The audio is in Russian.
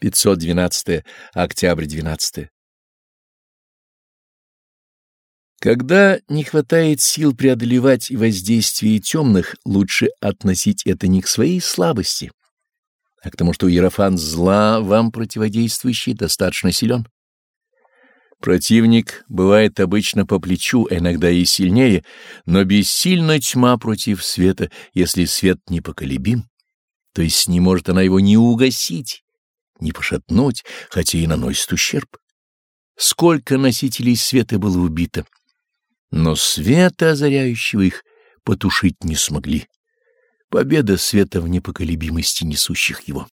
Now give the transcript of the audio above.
512 октябрь 12 Когда не хватает сил преодолевать воздействие темных, лучше относить это не к своей слабости, а к тому, что Иерофан зла, вам противодействующий, достаточно силен. Противник бывает обычно по плечу, а иногда и сильнее, но бессильна тьма против света, если свет непоколебим, то есть не может она его ни угасить, ни пошатнуть, хотя и наносит ущерб. Сколько носителей света было убито, но света, озаряющего их, потушить не смогли. Победа света в непоколебимости несущих его.